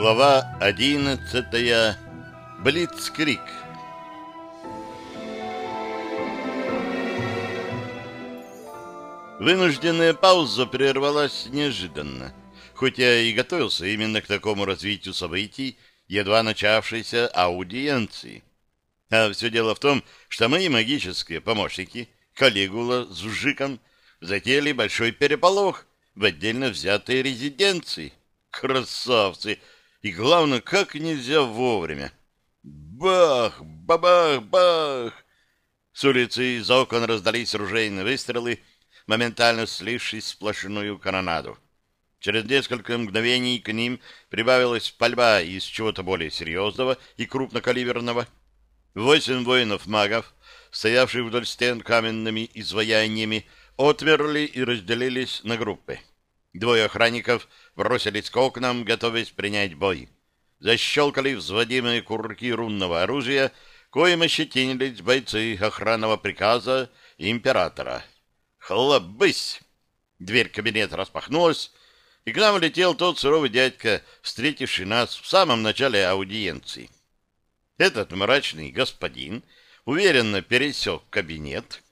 Глава одиннадцатая. Блицкрик. Вынужденная пауза прервалась неожиданно. Хоть я и готовился именно к такому развитию событий, едва начавшейся аудиенции. А все дело в том, что мои магические помощники, Калигула с Жиком, затеяли большой переполох в отдельно взятой резиденции. Красавцы! И главное, как нельзя вовремя. Бах! Бабах! Бах! С улицы из окон раздались ружейные выстрелы, моментально слившись в сплошную канонаду. Через несколько мгновений к ним прибавилась пальба из чего-то более серьезного и крупнокалиберного. Восемь воинов-магов, стоявших вдоль стен каменными изваяниями, отмерли и разделились на группы. Двое охранников бросились к окнам, готовясь принять бой. Защелкали взводимые курки рунного оружия, коим ощетинились бойцы охранного приказа императора. «Хлобысь!» Дверь кабинета распахнулась, и к нам летел тот суровый дядька, встретивший нас в самом начале аудиенции. Этот мрачный господин уверенно пересек кабинет,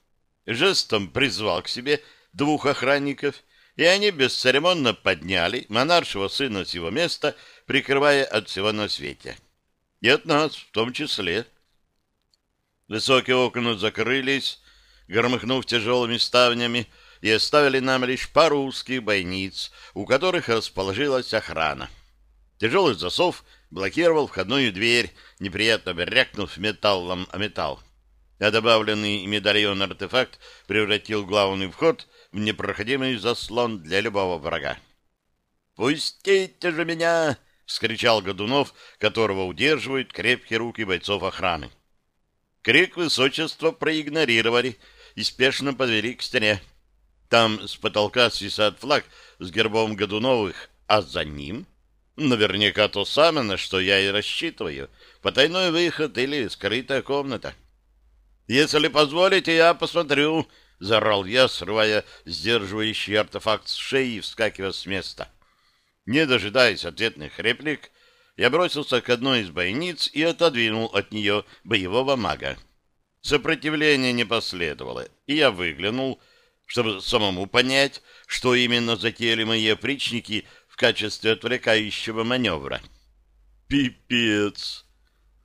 жестом призвал к себе двух охранников и они бесцеремонно подняли монаршего сына с его места, прикрывая от всего на свете. И от нас в том числе. Высокие окна закрылись, громыхнув тяжелыми ставнями, и оставили нам лишь пару узких бойниц, у которых расположилась охрана. Тяжелый засов блокировал входную дверь, неприятно брякнув металлом о металл. А добавленный медальон-артефакт превратил главный вход — в непроходимый заслон для любого врага. «Пустите же меня!» — вскричал Годунов, которого удерживают крепкие руки бойцов охраны. Крик высочества проигнорировали и спешно подвели к стене. Там с потолка свисает флаг с гербом Годуновых, а за ним наверняка то самое, на что я и рассчитываю, потайной выход или скрытая комната. Если позволите, я посмотрю, — заорал я, срывая сдерживающий артефакт с шеи и вскакивая с места. Не дожидаясь ответных реплик, я бросился к одной из бойниц и отодвинул от нее боевого мага. Сопротивление не последовало, и я выглянул, чтобы самому понять, что именно затеяли мои опричники в качестве отвлекающего маневра. «Пипец!»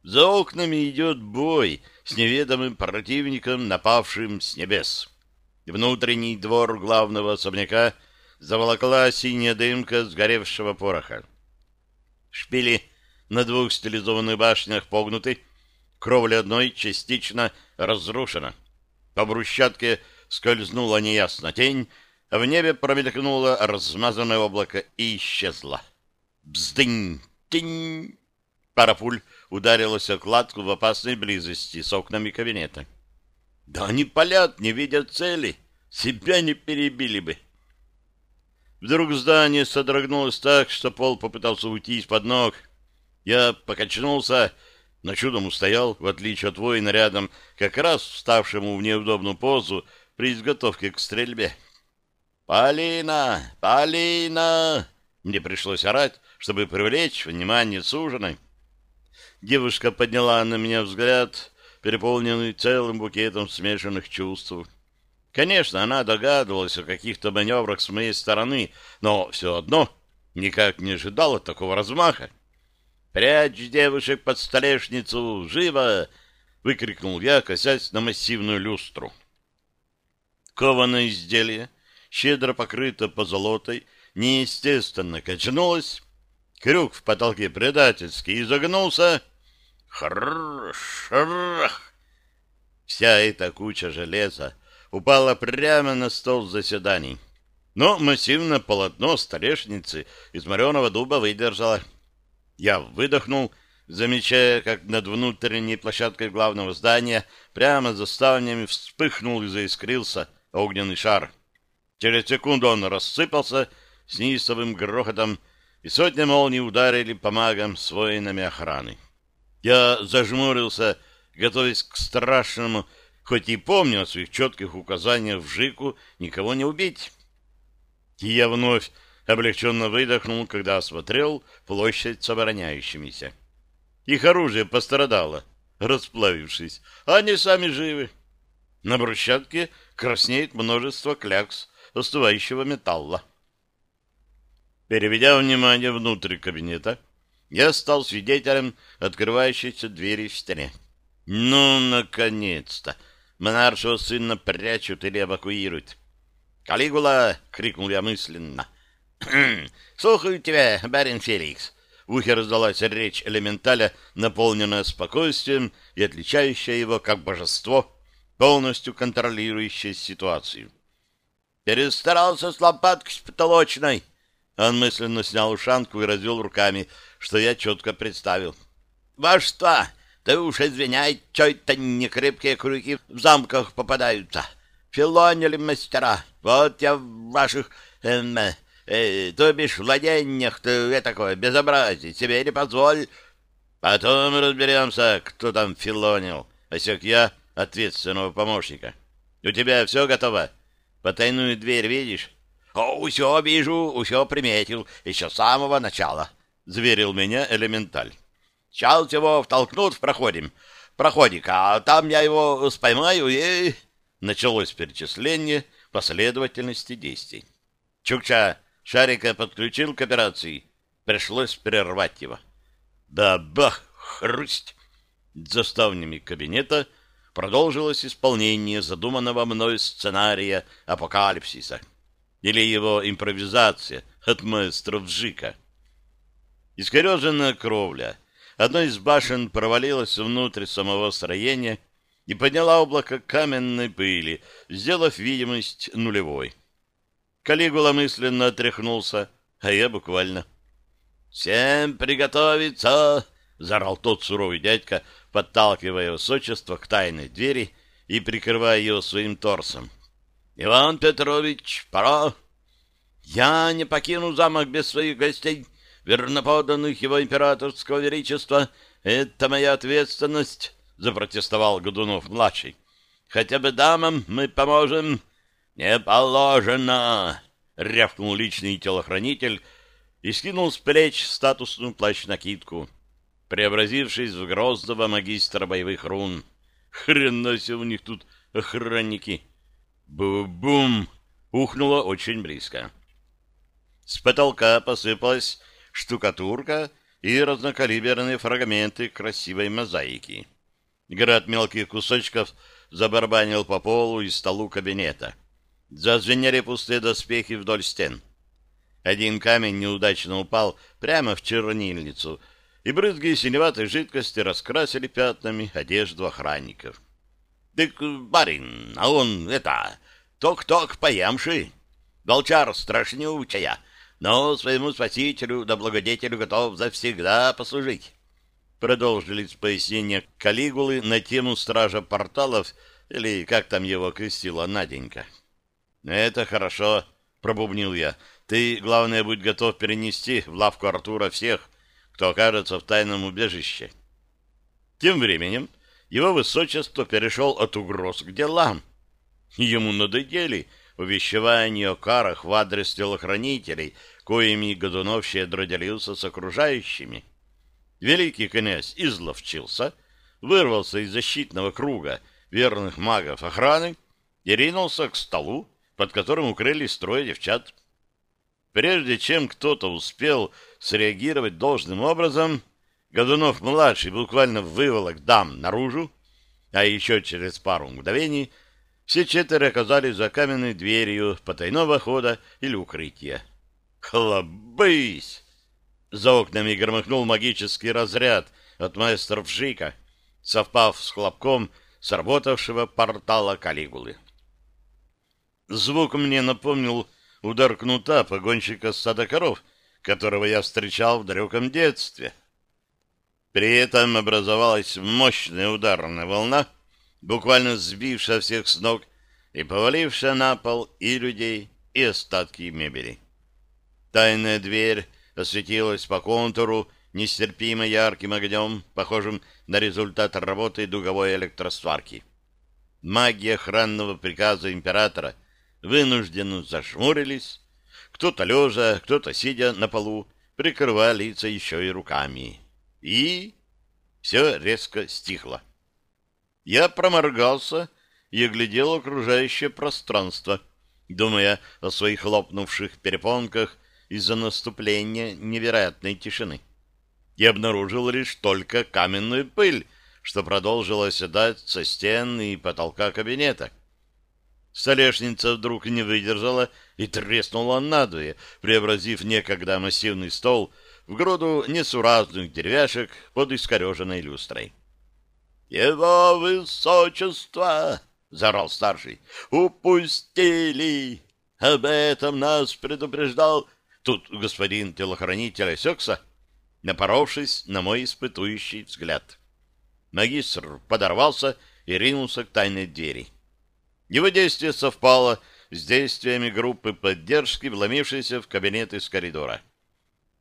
За окнами идет бой с неведомым противником, напавшим с небес. Внутренний двор главного особняка заволокла синяя дымка сгоревшего пороха. Шпили на двух стилизованных башнях погнуты, кровля одной частично разрушена. По брусчатке скользнула неясно тень, в небе промелькнуло размазанное облако и исчезло. Бздынь! Тинь! Пара пуль ударилась о кладку в опасной близости с окнами кабинета. Да они палят, не видят цели. Себя не перебили бы. Вдруг здание содрогнулось так, что пол попытался уйти из-под ног. Я покачнулся, но чудом устоял, в отличие от воина рядом, как раз вставшему в неудобную позу при изготовке к стрельбе. «Полина! Полина!» Мне пришлось орать, чтобы привлечь внимание суженой. Девушка подняла на меня взгляд, переполненный целым букетом смешанных чувств. Конечно, она догадывалась о каких-то маневрах с моей стороны, но все одно никак не ожидала такого размаха. «Прячь девушек под столешницу! Живо!» — выкрикнул я, косясь на массивную люстру. Кованое изделие, щедро покрыто позолотой, неестественно качнулось. Крюк в потолке предательски изогнулся — Хр-шрх! Вся эта куча железа упала прямо на стол заседаний. Но массивное полотно столешницы из мореного дуба выдержало. Я выдохнул, замечая, как над внутренней площадкой главного здания прямо за ставнями вспыхнул и заискрился огненный шар. Через секунду он рассыпался с неистовым грохотом, и сотни молний ударили по магам с воинами охраны. Я зажмурился, готовясь к страшному, хоть и помню о своих четких указаниях в Жику никого не убить. И я вновь Облегченно выдохнул, когда осмотрел площадь с обороняющимися. Их оружие пострадало, расплавившись, а они сами живы. На брусчатке краснеет множество клякс остывающего металла. Переведя внимание внутрь кабинета, я стал свидетелем открывающейся двери в стене. Ну, наконец-то! Монаршего сына прячут или эвакуируют. «Калигула!» — крикнул я мысленно. «Слухаю тебя, барин Феликс!» В ухе раздалась речь элементаля, наполненная спокойствием и отличающая его как божество, полностью контролирующее ситуацию. «Перестарался с лопаткой с потолочной!» Он мысленно снял ушанку и развел руками, что я четко представил. «Во что? Ты уж извиняй, что это не крепкие крюки в замках попадаются. Филонили мастера. Вот я в ваших, эм, э, то бишь, владениях-то такое безобразие себе не позволь. Потом разберемся, кто там филонил. Осек я ответственного помощника. У тебя все готово? Потайную дверь видишь? О, вижу, все приметил, еще с самого начала, — заверил меня элементаль. Сейчас его втолкнут в проходим. Проходик, а там я его споймаю и... Началось перечисление последовательности действий. Чукча шарика подключил к операции. Пришлось прервать его. Да бах, хрусть! За ставнями кабинета продолжилось исполнение задуманного мной сценария апокалипсиса или его импровизация от маэстров Жика. Искореженная кровля — Одна из башен провалилась внутрь самого строения и подняла облако каменной пыли, сделав видимость нулевой. Калигула мысленно отряхнулся, а я буквально. «Всем приготовиться!» — заорал тот суровый дядька, подталкивая высочество к тайной двери и прикрывая ее своим торсом. «Иван Петрович, пора!» «Я не покину замок без своих гостей!» верноподданных его императорского величества, это моя ответственность, — запротестовал Годунов-младший. — Хотя бы дамам мы поможем. — Не положено! — рявкнул личный телохранитель и скинул с плеч статусную плащ-накидку, преобразившись в грозного магистра боевых рун. Хрена себе у них тут охранники! Бу-бум! Ухнуло очень близко. С потолка посыпалась штукатурка и разнокалиберные фрагменты красивой мозаики. Град мелких кусочков забарбанил по полу и столу кабинета. Зазвенели пустые доспехи вдоль стен. Один камень неудачно упал прямо в чернильницу, и брызги синеватой жидкости раскрасили пятнами одежду охранников. — Так, барин, а он, это, ток-ток поемший, волчар страшнючая, но своему спасителю да благодетелю готов завсегда послужить. Продолжились пояснения Калигулы на тему стража порталов, или как там его крестила Наденька. «Это хорошо», — пробубнил я. «Ты, главное, будь готов перенести в лавку Артура всех, кто окажется в тайном убежище». Тем временем его высочество перешел от угроз к делам. Ему надоели увещевания о карах в адрес телохранителей, коими Годунов щедро делился с окружающими. Великий князь изловчился, вырвался из защитного круга верных магов охраны и ринулся к столу, под которым укрылись трое девчат. Прежде чем кто-то успел среагировать должным образом, Годунов-младший буквально выволок дам наружу, а еще через пару мгновений все четверо оказались за каменной дверью потайного хода или укрытия. «Хлобысь!» За окнами громыхнул магический разряд от маэстров Жика, совпав с хлопком сработавшего портала Калигулы. Звук мне напомнил удар кнута погонщика стада коров, которого я встречал в далеком детстве. При этом образовалась мощная ударная волна, буквально сбившая всех с ног и повалившая на пол и людей, и остатки мебели. Тайная дверь осветилась по контуру нестерпимо ярким огнем, похожим на результат работы дуговой электросварки. Маги охранного приказа императора вынужденно зашмурились, кто-то лежа, кто-то сидя на полу, прикрывая лица еще и руками. И все резко стихло. Я проморгался и оглядел окружающее пространство, думая о своих лопнувших перепонках из-за наступления невероятной тишины. И обнаружил лишь только каменную пыль, что продолжила оседать со стен и потолка кабинета. Столешница вдруг не выдержала и треснула надвое, преобразив некогда массивный стол в груду несуразных деревяшек под искореженной люстрой. «Его высочество!» — заорал старший. «Упустили! Об этом нас предупреждал...» Тут господин телохранитель осекся, напоровшись на мой испытующий взгляд. Магистр подорвался и ринулся к тайной двери. Его действие совпало с действиями группы поддержки, вломившейся в кабинет из коридора.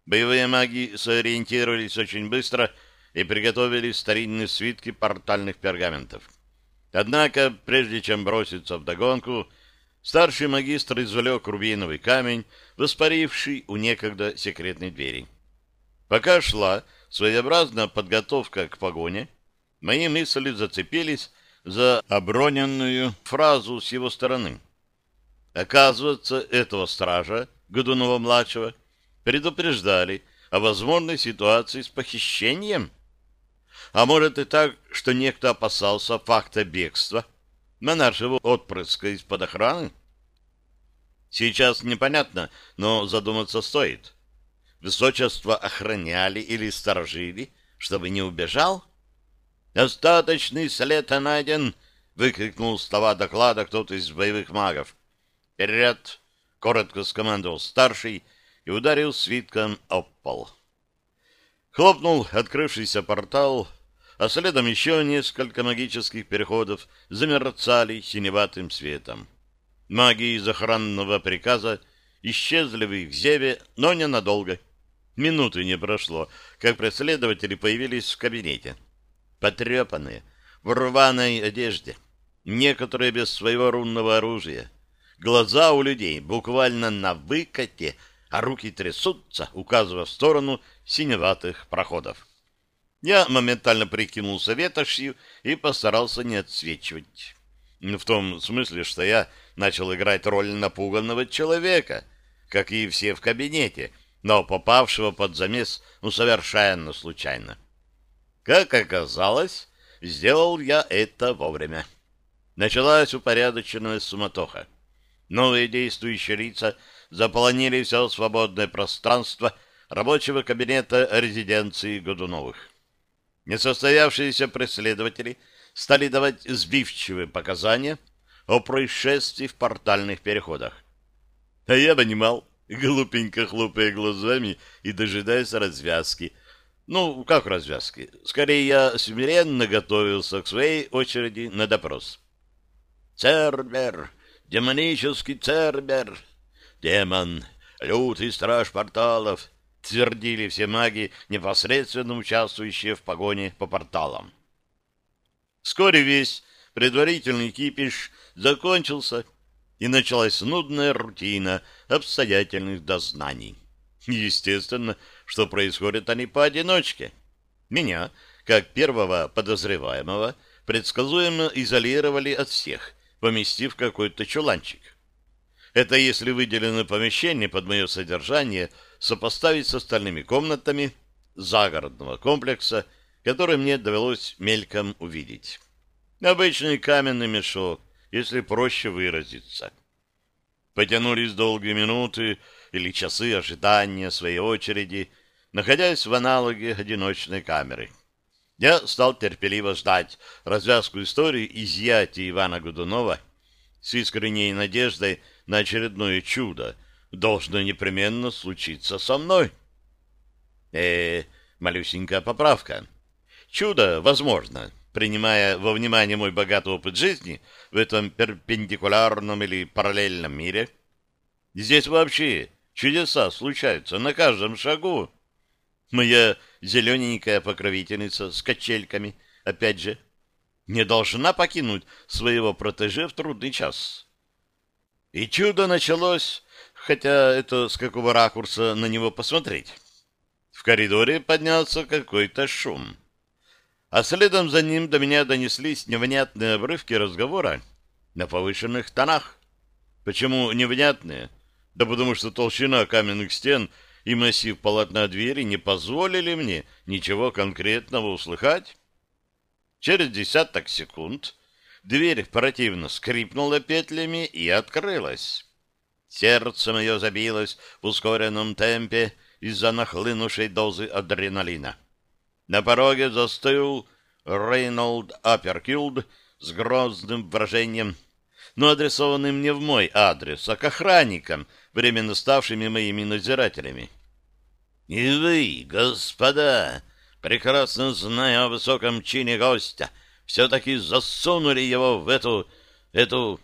Боевые маги сориентировались очень быстро и приготовили старинные свитки портальных пергаментов. Однако, прежде чем броситься в догонку, старший магистр извлек рубиновый камень, воспаривший у некогда секретной двери. Пока шла своеобразная подготовка к погоне, мои мысли зацепились за оброненную фразу с его стороны. Оказывается, этого стража, Годунова-младшего, предупреждали о возможной ситуации с похищением. А может и так, что некто опасался факта бегства монаршего отпрыска из-под охраны? Сейчас непонятно, но задуматься стоит. Высочество охраняли или сторожили, чтобы не убежал? «Остаточный след найден!» — выкрикнул слова доклада кто-то из боевых магов. «Вперед!» — коротко скомандовал старший и ударил свитком об пол. Хлопнул открывшийся портал, а следом еще несколько магических переходов замерцали синеватым светом. Маги из охранного приказа исчезли в их зеве, но ненадолго. Минуты не прошло, как преследователи появились в кабинете потрепанные, в рваной одежде, некоторые без своего рунного оружия. Глаза у людей буквально на выкате, а руки трясутся, указывая в сторону синеватых проходов. Я моментально прикинулся ветошью и постарался не отсвечивать. В том смысле, что я начал играть роль напуганного человека, как и все в кабинете, но попавшего под замес ну совершенно случайно. Как оказалось, сделал я это вовремя. Началась упорядоченная суматоха. Новые действующие лица заполонили все свободное пространство рабочего кабинета резиденции Годуновых. Несостоявшиеся преследователи стали давать сбивчивые показания о происшествии в портальных переходах. А я понимал, глупенько хлопая глазами и дожидаясь развязки, ну, как развязки? Скорее, я смиренно готовился к своей очереди на допрос. Цербер, демонический Цербер, демон, лютый страж порталов, твердили все маги, непосредственно участвующие в погоне по порталам. Вскоре весь предварительный кипиш закончился, и началась нудная рутина обстоятельных дознаний. Естественно, что происходят они поодиночке. Меня, как первого подозреваемого, предсказуемо изолировали от всех, поместив какой-то чуланчик. Это если выделенное помещение под мое содержание сопоставить с остальными комнатами загородного комплекса, который мне довелось мельком увидеть. Обычный каменный мешок, если проще выразиться. Потянулись долгие минуты или часы ожидания своей очереди — находясь в аналоге одиночной камеры. Я стал терпеливо ждать развязку истории изъятия Ивана Годунова с искренней надеждой на очередное чудо, должно непременно случиться со мной. Э, малюсенькая поправка. Чудо возможно, принимая во внимание мой богатый опыт жизни в этом перпендикулярном или параллельном мире. Здесь вообще чудеса случаются на каждом шагу. Моя зелененькая покровительница с качельками, опять же, не должна покинуть своего протеже в трудный час. И чудо началось хотя это с какого ракурса на него посмотреть. В коридоре поднялся какой-то шум. А следом за ним до меня донеслись невнятные обрывки разговора на повышенных тонах. Почему невнятные? Да потому что толщина каменных стен и массив полотна двери не позволили мне ничего конкретного услыхать. Через десяток секунд дверь противно скрипнула петлями и открылась. Сердце мое забилось в ускоренном темпе из-за нахлынувшей дозы адреналина. На пороге застыл Рейнольд Аперкилд с грозным выражением, но адресованным не в мой адрес, а к охранникам, временно ставшими моими надзирателями. И вы, господа, прекрасно зная о высоком чине гостя, все-таки засунули его в эту... эту...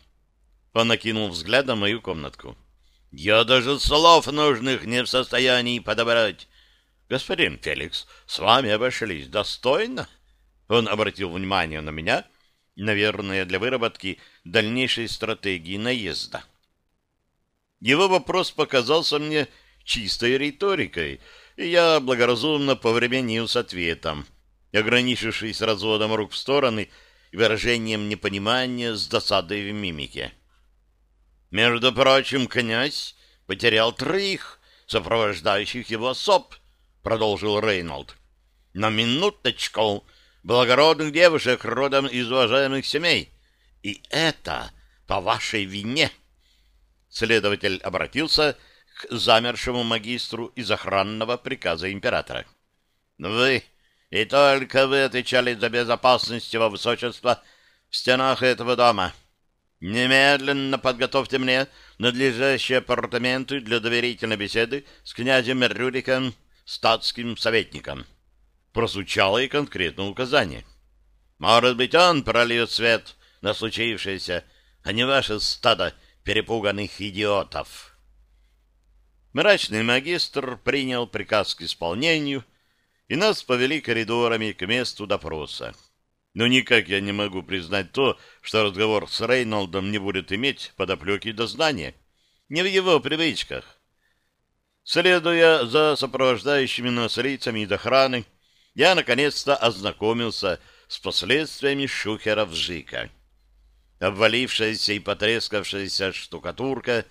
Он накинул взгляд на мою комнатку. Я даже слов нужных не в состоянии подобрать. Господин Феликс, с вами обошлись достойно? Он обратил внимание на меня, наверное, для выработки дальнейшей стратегии наезда. Его вопрос показался мне чистой риторикой, и я благоразумно повременил с ответом, ограничившись разводом рук в стороны и выражением непонимания с досадой в мимике. Между прочим, князь потерял троих сопровождающих его особ, продолжил Рейнольд. На минуточку благородных девушек родом из уважаемых семей. И это по вашей вине. Следователь обратился к замершему магистру из охранного приказа императора. Вы и только вы отвечали за безопасность его высочества в стенах этого дома. Немедленно подготовьте мне надлежащие апартаменты для доверительной беседы с князем Рюриком, статским советником. Прозвучало и конкретное указание. Может быть, он прольет свет на случившееся, а не ваше стадо перепуганных идиотов. Мрачный магистр принял приказ к исполнению, и нас повели коридорами к месту допроса. Но никак я не могу признать то, что разговор с Рейнолдом не будет иметь подоплеки дознания. Не в его привычках. Следуя за сопровождающими нас лицами из охраны, я наконец-то ознакомился с последствиями шухера вжика. Обвалившаяся и потрескавшаяся штукатурка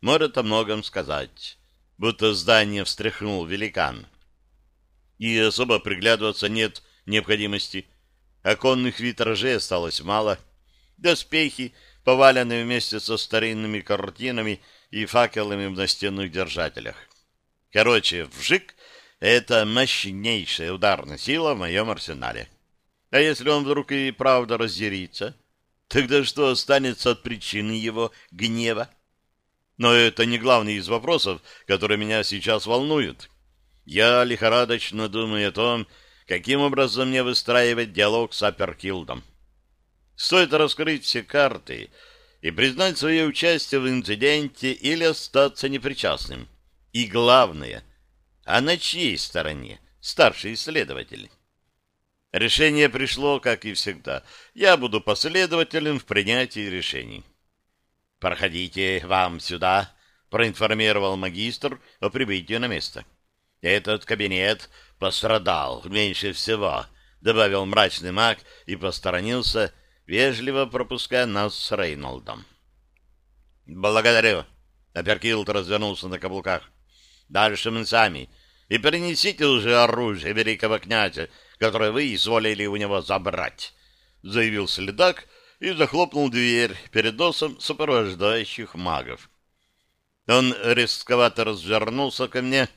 может о многом сказать, будто здание встряхнул великан. И особо приглядываться нет необходимости. Оконных витражей осталось мало. Доспехи, поваленные вместе со старинными картинами и факелами в настенных держателях. Короче, вжик — это мощнейшая ударная сила в моем арсенале. А если он вдруг и правда разъярится, тогда что останется от причины его гнева? Но это не главный из вопросов, которые меня сейчас волнуют. Я лихорадочно думаю о том, каким образом мне выстраивать диалог с Аперкилдом. Стоит раскрыть все карты и признать свое участие в инциденте или остаться непричастным. И главное, а на чьей стороне старший исследователь? Решение пришло, как и всегда. Я буду последователем в принятии решений. «Проходите вам сюда», — проинформировал магистр о прибытии на место. «Этот кабинет пострадал меньше всего, добавил мрачный маг и посторонился, вежливо пропуская нас с Рейнольдом. Благодарю. Аперкилд развернулся на каблуках. Дальше мы сами. И принесите уже оружие великого князя, которое вы изволили у него забрать, заявил следак и захлопнул дверь перед носом сопровождающих магов. Он рисковато развернулся ко мне,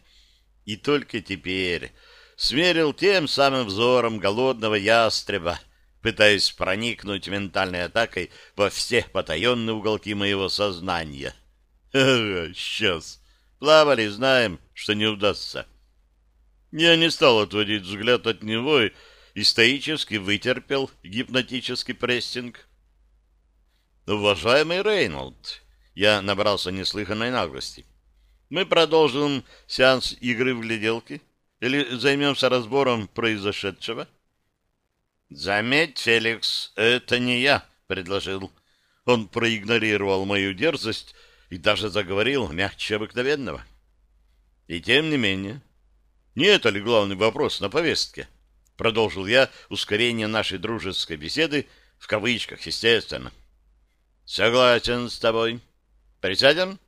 и только теперь смерил тем самым взором голодного ястреба, пытаясь проникнуть ментальной атакой во все потаенные уголки моего сознания. Сейчас. Плавали, знаем, что не удастся. Я не стал отводить взгляд от него и стоически вытерпел гипнотический прессинг. Уважаемый Рейнольд, я набрался неслыханной наглости. Мы продолжим сеанс игры в гляделки или займемся разбором произошедшего? Заметь, Феликс, это не я предложил. Он проигнорировал мою дерзость и даже заговорил мягче обыкновенного. И тем не менее, не это ли главный вопрос на повестке? Продолжил я ускорение нашей дружеской беседы, в кавычках, естественно. Согласен с тобой. Присядем?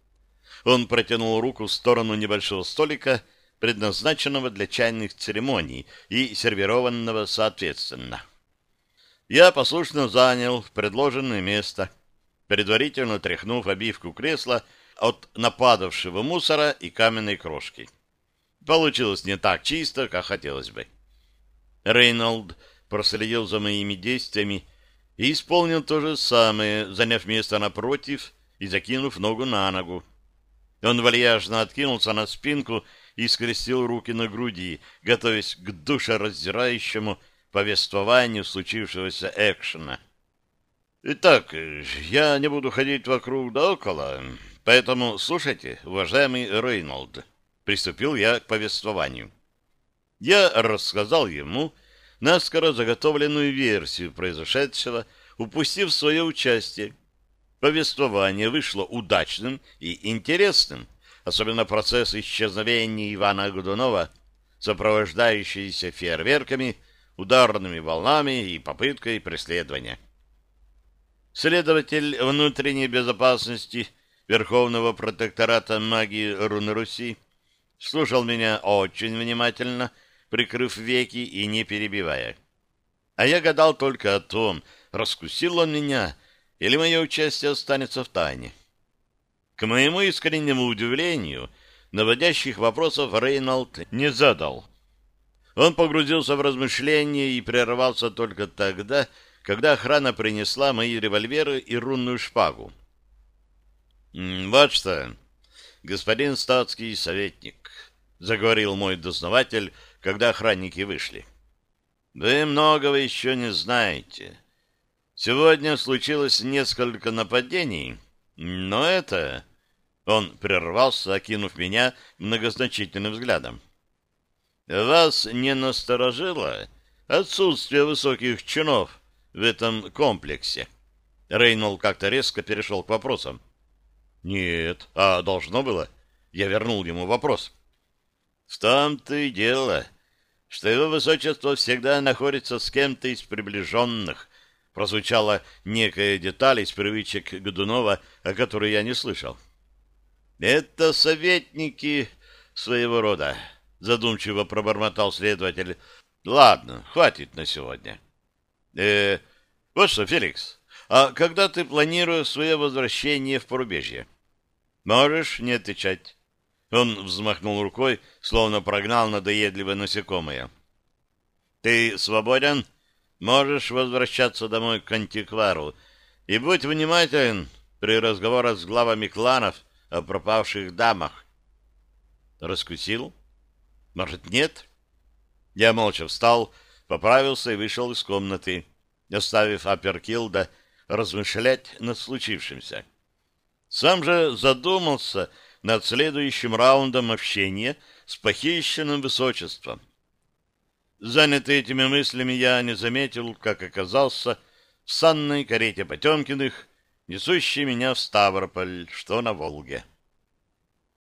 Он протянул руку в сторону небольшого столика, предназначенного для чайных церемоний и сервированного соответственно. Я послушно занял предложенное место, предварительно тряхнув обивку кресла от нападавшего мусора и каменной крошки. Получилось не так чисто, как хотелось бы. Рейнольд проследил за моими действиями и исполнил то же самое, заняв место напротив и закинув ногу на ногу. Он вальяжно откинулся на спинку и скрестил руки на груди, готовясь к душераздирающему повествованию случившегося экшена. Итак, я не буду ходить вокруг да около, поэтому слушайте, уважаемый Рейнольд. Приступил я к повествованию. Я рассказал ему наскоро заготовленную версию произошедшего, упустив свое участие. Повествование вышло удачным и интересным, особенно процесс исчезновения Ивана Годунова, сопровождающийся фейерверками, ударными волнами и попыткой преследования. Следователь внутренней безопасности Верховного протектората магии Руны Руси слушал меня очень внимательно, прикрыв веки и не перебивая. А я гадал только о том, раскусил он меня или мое участие останется в тайне. К моему искреннему удивлению, наводящих вопросов Рейнольд не задал. Он погрузился в размышления и прервался только тогда, когда охрана принесла мои револьверы и рунную шпагу. «Вот что, господин статский советник», — заговорил мой дознаватель, когда охранники вышли. «Вы многого еще не знаете. Сегодня случилось несколько нападений, но это...» Он прервался, окинув меня многозначительным взглядом. «Вас не насторожило отсутствие высоких чинов в этом комплексе?» Рейнольд как-то резко перешел к вопросам. «Нет, а должно было?» Я вернул ему вопрос. В том-то и дело, что его высочество всегда находится с кем-то из приближенных. Прозвучала некая деталь из привычек Годунова, о которой я не слышал. Это советники своего рода, задумчиво пробормотал следователь. Ладно, хватит на сегодня. Э, вот что, Феликс, а когда ты планируешь свое возвращение в порубежье? Можешь не отвечать. Он взмахнул рукой, словно прогнал надоедливое насекомое. «Ты свободен? Можешь возвращаться домой к антиквару. И будь внимателен при разговорах с главами кланов о пропавших дамах». «Раскусил? Может, нет?» Я молча встал, поправился и вышел из комнаты, оставив Аперкилда размышлять над случившимся. Сам же задумался над следующим раундом общения с похищенным высочеством. Занятый этими мыслями, я не заметил, как оказался в санной карете Потемкиных, несущей меня в Ставрополь, что на Волге.